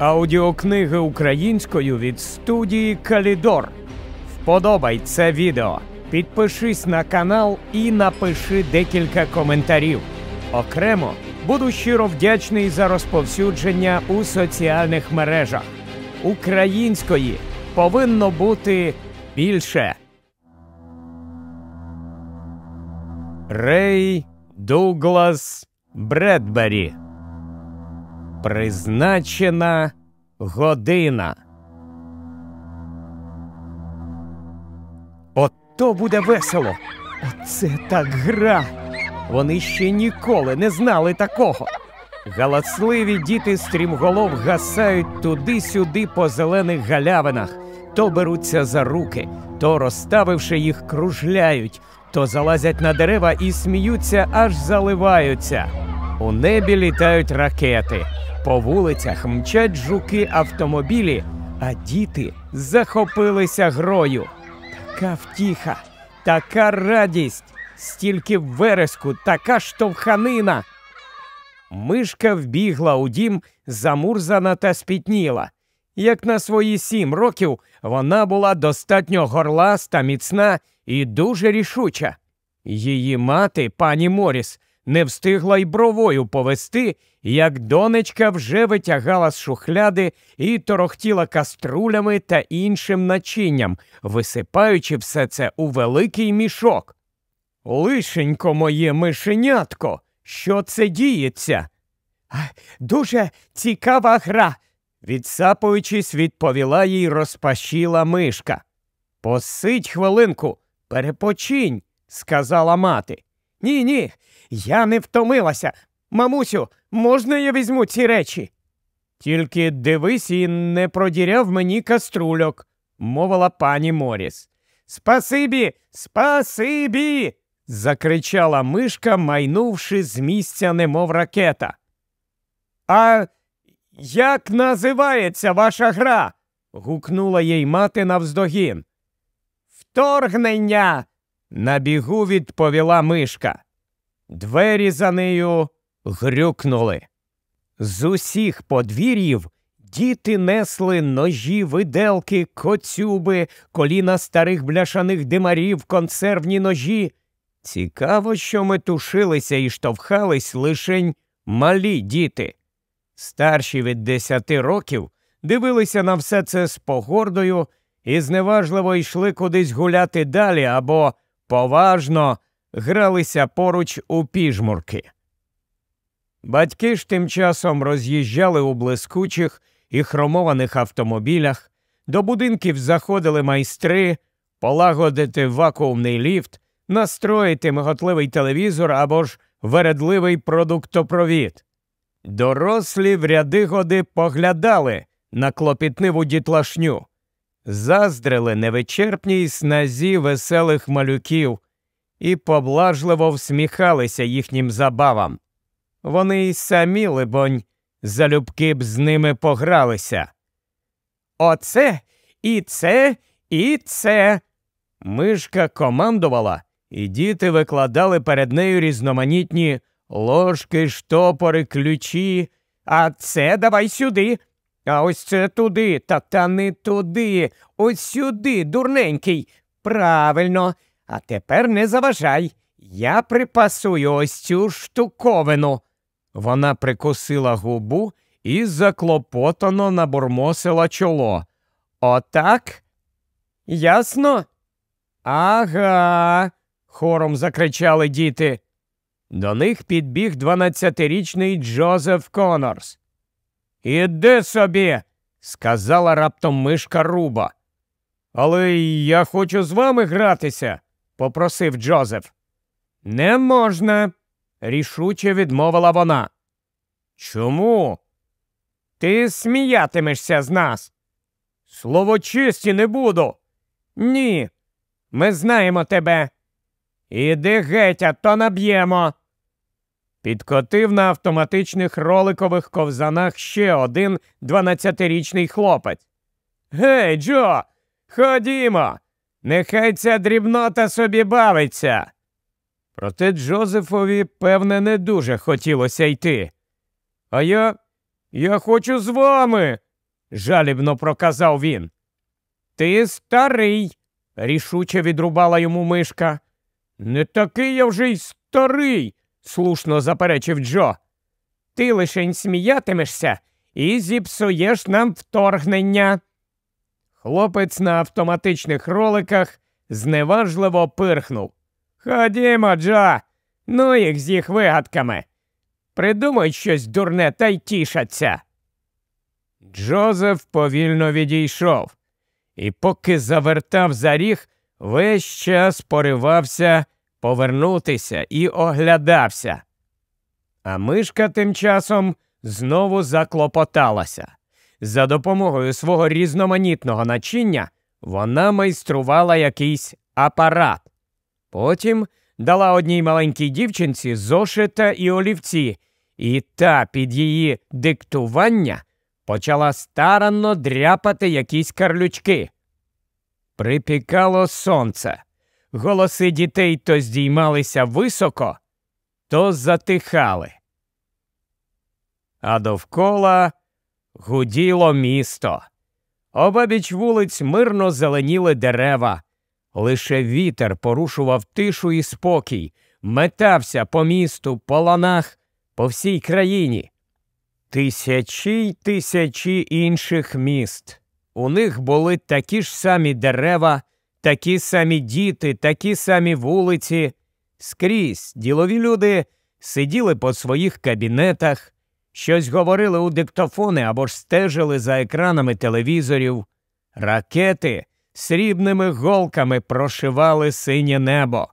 Аудіокниги українською від студії Калідор. Вподобай це відео. Підпишись на канал і напиши декілька коментарів. Окремо буду щиро вдячний за розповсюдження у соціальних мережах. Української повинно бути більше. Рей Дуглас Бредбері. Призначена година. Ото буде весело. Оце так гра. Вони ще ніколи не знали такого. Галасливі діти стрімголов гасають туди-сюди по зелених галявинах, то беруться за руки, то, розставивши їх, кружляють, то залазять на дерева і сміються, аж заливаються. У небі літають ракети, по вулицях мчать жуки автомобілі, а діти захопилися грою. Така втіха, така радість, стільки вереску, така штовханина. Мишка вбігла у дім, замурзана та спітніла. Як на свої сім років вона була достатньо горласта, міцна і дуже рішуча. Її мати, пані Моріс, не встигла й бровою повести, як донечка вже витягала з шухляди і торохтіла каструлями та іншим начинням, висипаючи все це у великий мішок. Лишенько моє мишенятко, що це діється? Дуже цікава гра, відсапуючись, відповіла їй розпашіла мишка. Посидь хвилинку, перепочинь, сказала мати. Ні, ні, я не втомилася. Мамусю, можна я візьму ці речі? Тільки дивись і не продіряв мені каструльок, мовила пані Моріс. Спасибі, спасибі. закричала мишка, майнувши з місця, немов ракета. А як називається ваша гра? гукнула їй мати навздогін. Вторгнення. На бігу відповіла мишка. Двері за нею грюкнули. З усіх подвір'їв діти несли ножі, виделки, коцюби, коліна старих бляшаних димарів, консервні ножі. Цікаво, що метушилися і штовхались лишень малі діти. Старші від десяти років дивилися на все це з погордою і зневажливо йшли кудись гуляти далі або поважно гралися поруч у піжмурки. Батьки ж тим часом роз'їжджали у блискучих і хромованих автомобілях, до будинків заходили майстри, полагодити вакуумний ліфт, настроїти миготливий телевізор або ж вередливий продуктопровід. Дорослі в ряди годи поглядали на клопітниву дітлашню, заздрили невичерпній сназі веселих малюків і поблажливо всміхалися їхнім забавам. Вони й самі, либонь, залюбки б з ними погралися. Оце і це, і це. Мишка командувала, і діти викладали перед нею різноманітні ложки, штопори, ключі. А це давай сюди. А ось це туди, та та не туди. Ось сюди, дурненький. Правильно. А тепер не заважай. Я припасую ось цю штуковину. Вона прикусила губу і заклопотано набурмосила чоло. Отак? Ясно? Ага. хором закричали діти. До них підбіг дванадцятирічний Джозеф Конорс. Іди собі, сказала раптом мишка Руба. Але я хочу з вами гратися, попросив Джозеф. Не можна, рішуче відмовила вона. Чому? Ти сміятимешся з нас. Слово чисті не буду. Ні. Ми знаємо тебе. Іди геть, а то наб'ємо. Підкотив на автоматичних роликових ковзанах ще один дванадцятирічний хлопець. Гей, Джо, ходімо, нехай ця дрібнота собі бавиться. Проте Джозефові, певне, не дуже хотілося йти. А я. Я хочу з вами. жалібно проказав він. Ти старий, рішуче відрубала йому мишка. Не такий я вже й старий, слушно заперечив Джо. Ти лишень сміятимешся і зіпсуєш нам вторгнення. Хлопець на автоматичних роликах зневажливо пирхнув. Ходімо, Джо, ну їх з їх вигадками. Придумай щось дурне та й тішаться. Джозеф повільно відійшов, і поки завертав за ріг, весь час поривався повернутися і оглядався. А мишка тим часом знову заклопоталася. За допомогою свого різноманітного начиння вона майструвала якийсь апарат. Потім дала одній маленькій дівчинці зошита і олівці, і та під її диктування почала старанно дряпати якісь карлючки. Припікало сонце. Голоси дітей то здіймалися високо, то затихали. А довкола гуділо місто. Обабіч вулиць мирно зеленіли дерева. Лише вітер порушував тишу і спокій, метався по місту, по ланах, по всій країні. Тисячі й тисячі інших міст. У них були такі ж самі дерева, такі самі діти, такі самі вулиці. Скрізь ділові люди сиділи по своїх кабінетах, щось говорили у диктофони або ж стежили за екранами телевізорів. Ракети срібними голками прошивали синє небо.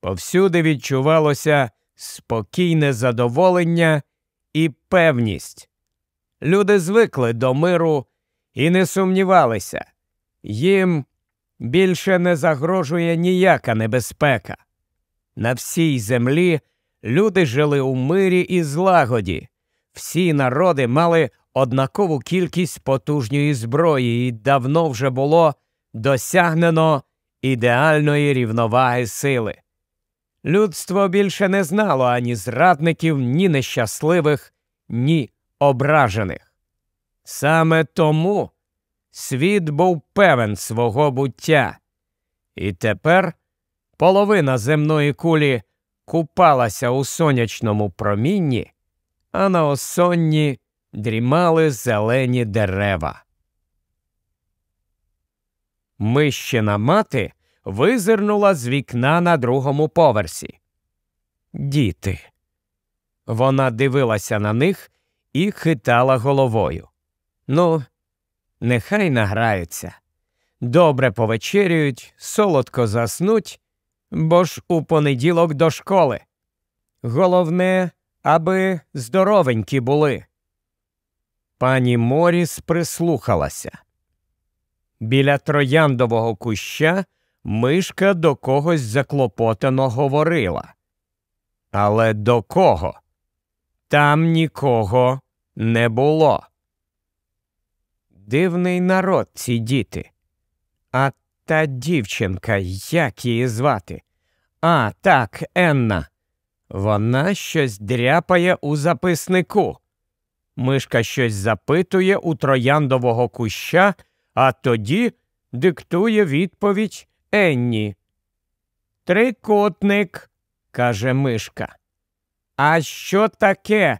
Повсюди відчувалося спокійне задоволення і певність. Люди звикли до миру і не сумнівалися, їм більше не загрожує ніяка небезпека. На всій землі люди жили у мирі і злагоді, всі народи мали однакову кількість потужньої зброї, і давно вже було досягнено ідеальної рівноваги сили. Людство більше не знало ані зрадників, ні нещасливих, ні ображених. Саме тому світ був певен свого буття, і тепер половина земної кулі купалася у сонячному промінні, а на осонні дрімали зелені дерева. Мищина мати визирнула з вікна на другому поверсі. Діти. Вона дивилася на них і хитала головою. Ну, нехай награються. Добре повечерюють, солодко заснуть, бо ж у понеділок до школи. Головне, аби здоровенькі були. Пані Моріс прислухалася. Біля трояндового куща мишка до когось заклопотано говорила. Але до кого? Там нікого не було. Дивний народ ці діти. А та дівчинка, як її звати? А, так, Енна. Вона щось дряпає у записнику. Мишка щось запитує у трояндового куща, а тоді диктує відповідь Енні. Трикутник, каже мишка. А що таке?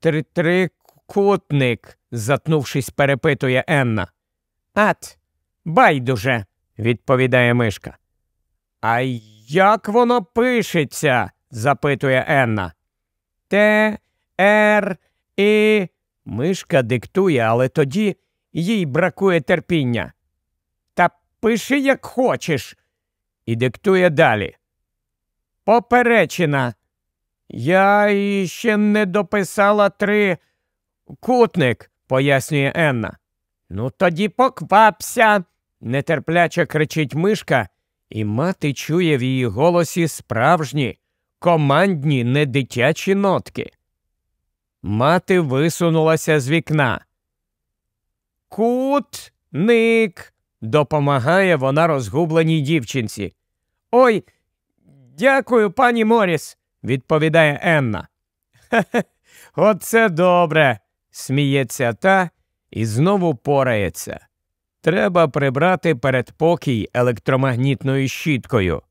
Три Трикутник, затнувшись, перепитує Енна. Ат, байдуже, відповідає мишка. А як воно пишеться? запитує Енна. Т, Р, І. Мишка диктує, але тоді їй бракує терпіння. Та пиши, як хочеш, і диктує далі. Поперечина. Я іще не дописала три кутник, пояснює Енна. Ну, тоді поквапся, нетерпляче кричить мишка, і мати чує в її голосі справжні, командні, недитячі нотки. Мати висунулася з вікна. Кутник. допомагає вона розгубленій дівчинці. Ой, дякую, пані Моріс, відповідає Енна. Хе-хе, оце добре, сміється та і знову порається. Треба прибрати передпокій електромагнітною щіткою.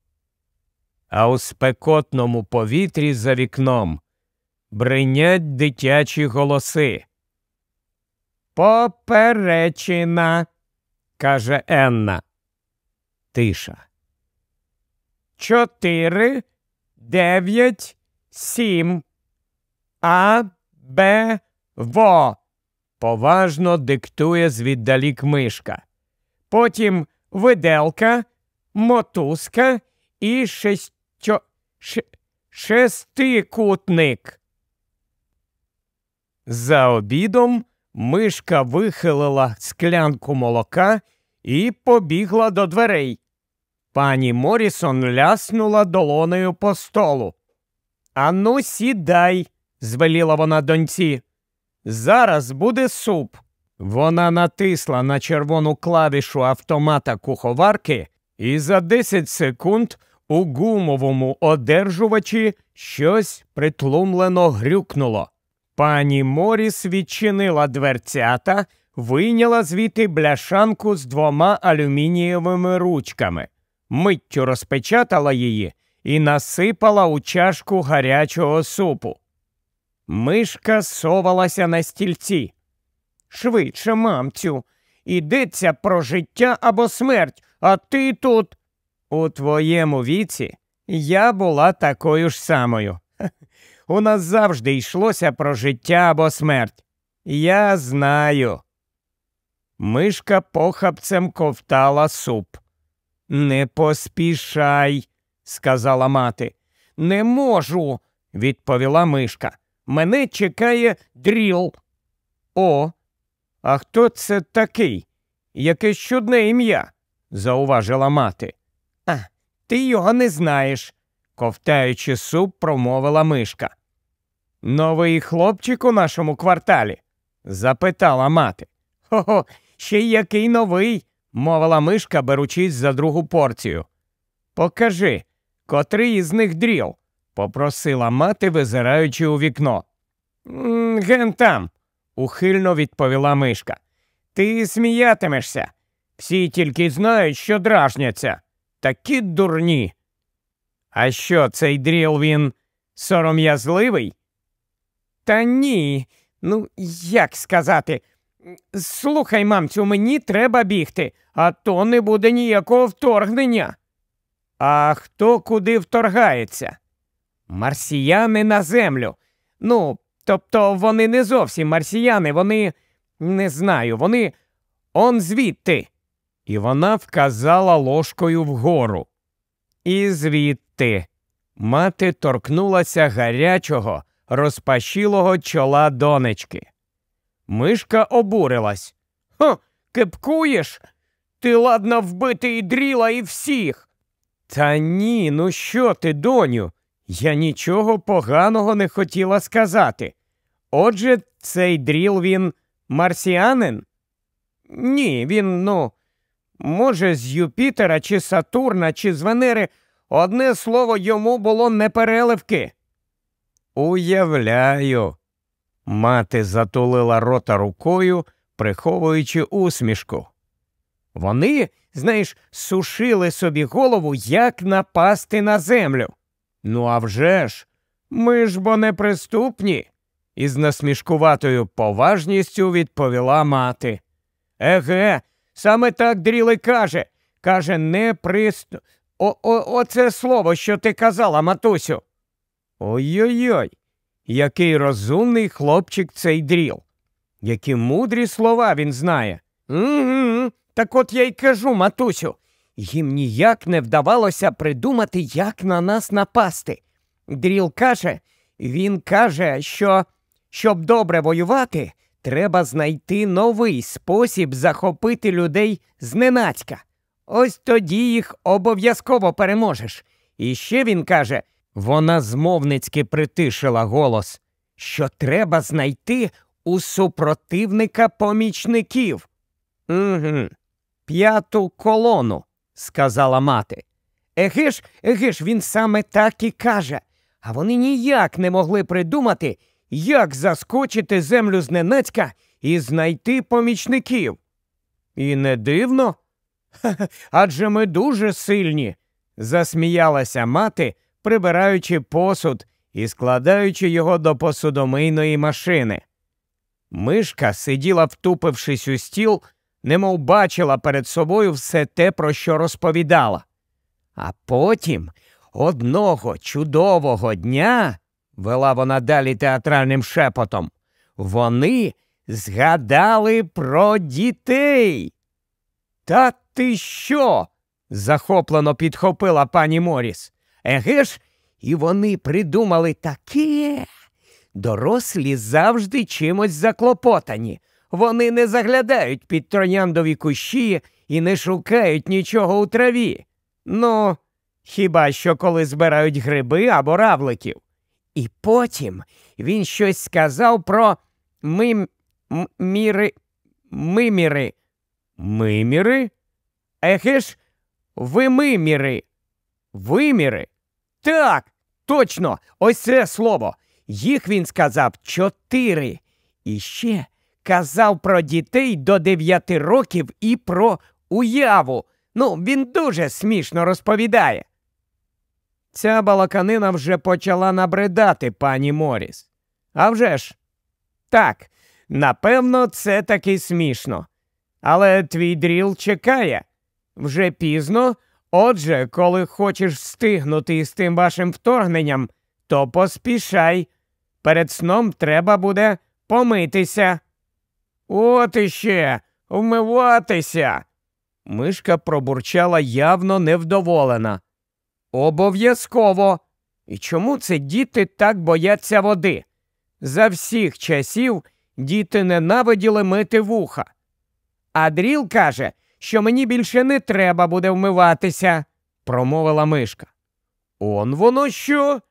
А у спекотному повітрі за вікном бринять дитячі голоси. Поперечина, каже Енна. Тиша. Чотири, дев'ять, сім. А, Б, Во. Поважно диктує звіддалік мишка. Потім виделка, мотузка і шестьо... Ш... шестикутник. За обідом мишка вихилила склянку молока і побігла до дверей. Пані Морісон ляснула долонею по столу. Ану, сідай, звеліла вона доньці. Зараз буде суп. Вона натисла на червону клавішу автомата куховарки, і за 10 секунд у гумовому одержувачі щось притлумлено грюкнуло. Пані Моріс відчинила дверцята, вийняла звідти бляшанку з двома алюмінієвими ручками, миттю розпечатала її і насипала у чашку гарячого супу. Мишка совалася на стільці. Швидше, мамцю, ідеться про життя або смерть, а ти тут. У твоєму віці я була такою ж самою. У нас завжди йшлося про життя або смерть. Я знаю. Мишка похапцем ковтала суп. Не поспішай, сказала мати. Не можу, відповіла мишка. Мене чекає дріл. О, а хто це такий? Якесь чудне ім'я, зауважила мати. А, ти його не знаєш, ковтаючи суп, промовила мишка. Новий хлопчик у нашому кварталі? запитала мати. Хо, хо ще й який новий, мовила мишка, беручись за другу порцію. Покажи, котрий із них дріл, попросила мати, визираючи у вікно. Ген там, ухильно відповіла мишка. Ти сміятимешся. Всі тільки знають, що дражняться. Такі дурні. А що, цей дріл він сором'язливий? Та ні. Ну, як сказати. Слухай, мамцю, мені треба бігти, а то не буде ніякого вторгнення. А хто куди вторгається? Марсіяни на землю. Ну, тобто вони не зовсім марсіяни, вони не знаю, вони он звідти. І вона вказала ложкою вгору. І звідти мати торкнулася гарячого, розпашілого чола донечки. Мишка обурилась. Хо, кепкуєш? Ти ладна вбити і дріла, і всіх. Та ні, ну що ти, доню? Я нічого поганого не хотіла сказати. Отже, цей дріл він марсіанин? Ні, він, ну, може, з Юпітера, чи Сатурна, чи з Венери одне слово йому було непереливки. Уявляю. Мати затулила рота рукою, приховуючи усмішку. Вони, знаєш, сушили собі голову, як напасти на землю. Ну, а вже ж, ми ж бо неприступні, із насмішкуватою поважністю відповіла мати. Еге, саме так дріли каже. Каже, не приступ. О, о, Оце слово, що ти казала, матусю. Ой-ой-ой, який розумний хлопчик цей дріл. Які мудрі слова він знає. Угу, Так от я й кажу, матусю. Їм ніяк не вдавалося придумати, як на нас напасти. Дріл каже, він каже, що щоб добре воювати, треба знайти новий спосіб захопити людей зненацька. Ось тоді їх обов'язково переможеш. І ще він каже, вона змовницьки притишила голос, що треба знайти у супротивника помічників. Угу, П'яту колону, сказала мати. Еге ж, еге ж, він саме так і каже, а вони ніяк не могли придумати, як заскочити землю зненацька і знайти помічників. І не дивно, адже ми дуже сильні, засміялася мати, прибираючи посуд і складаючи його до посудомийної машини. Мишка сиділа, втупившись у стіл, немов бачила перед собою все те, про що розповідала. А потім одного чудового дня, вела вона далі театральним шепотом, вони згадали про дітей. Та ти що? захоплено підхопила пані Моріс. Еге ж, і вони придумали таке. Дорослі завжди чимось заклопотані. Вони не заглядають під трояндові кущі і не шукають нічого у траві. Ну, хіба що коли збирають гриби або равликів. І потім він щось сказав про мим... міри... миміри. Миміри? Еге ж, вимиміри. Виміри? Так, точно, ось це слово. Їх він сказав чотири. І ще казав про дітей до дев'яти років і про уяву. Ну, він дуже смішно розповідає. Ця балаканина вже почала набридати пані Моріс. А вже ж, так, напевно, це таки смішно. Але твій дріл чекає вже пізно. Отже, коли хочеш встигнути із тим вашим вторгненням, то поспішай. Перед сном треба буде помитися. От іще вмиватися. Мишка пробурчала явно невдоволена. Обов'язково. І чому це діти так бояться води? За всіх часів діти ненавиділи мити вуха. А дріл каже, що мені більше не треба буде вмиватися, промовила мишка. Он воно що?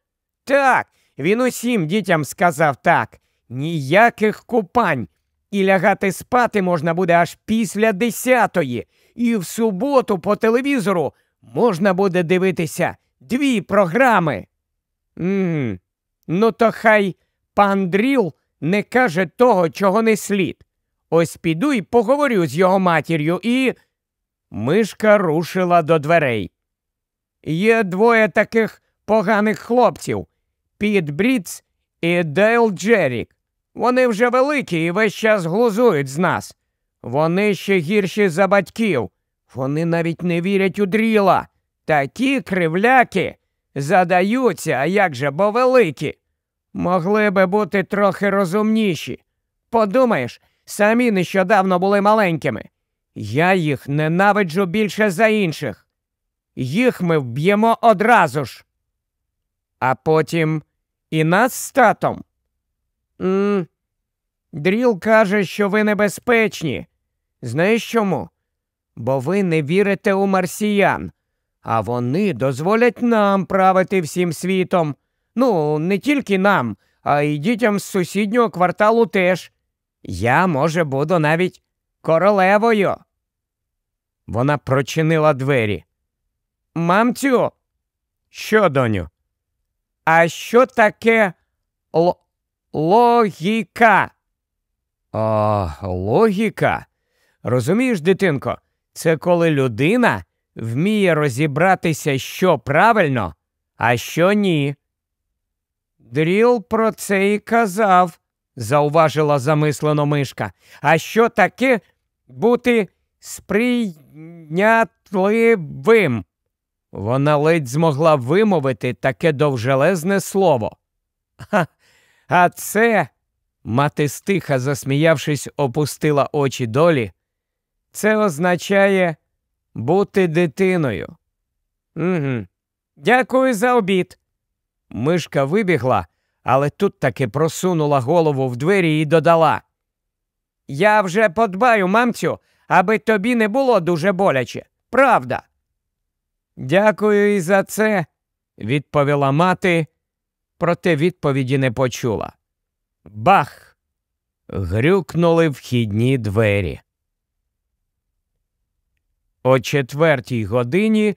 Так, він усім дітям сказав так. Ніяких купань. І лягати спати можна буде аж після десятої, і в суботу по телевізору можна буде дивитися дві програми. Mm. Ну, то хай пан Дріл не каже того, чого не слід. Ось піду і поговорю з його матір'ю і. Мишка рушила до дверей. Є двоє таких поганих хлопців Піт Бріц і Дейл Джерік. Вони вже великі і весь час глузують з нас. Вони ще гірші за батьків. Вони навіть не вірять у дріла. Такі кривляки задаються, а як же, бо великі. Могли би бути трохи розумніші. Подумаєш, самі нещодавно були маленькими. Я їх ненавиджу більше за інших. Їх ми вб'ємо одразу ж. А потім і нас з татом. М Дріл каже, що ви небезпечні. Знаєш чому? Бо ви не вірите у марсіян, а вони дозволять нам правити всім світом. Ну, не тільки нам, а й дітям з сусіднього кварталу теж. Я, може, буду навіть королевою. Вона прочинила двері. Мамцю, що, доню? А що таке л логіка? О, логіка. Розумієш, дитинко, це коли людина вміє розібратися, що правильно, а що ні. Дріл про це і казав, зауважила замислено мишка. А що таке бути сприйнятливим? Вона ледь змогла вимовити таке довжелезне слово. А це, мати стиха, засміявшись, опустила очі долі. Це означає бути дитиною. Угу. Дякую за обід. Мишка вибігла, але тут таки просунула голову в двері і додала. Я вже подбаю, мамцю, аби тобі не було дуже боляче. Правда. Дякую і за це, відповіла мати, проте відповіді не почула. Бах! Грюкнули вхідні двері. О четвертій годині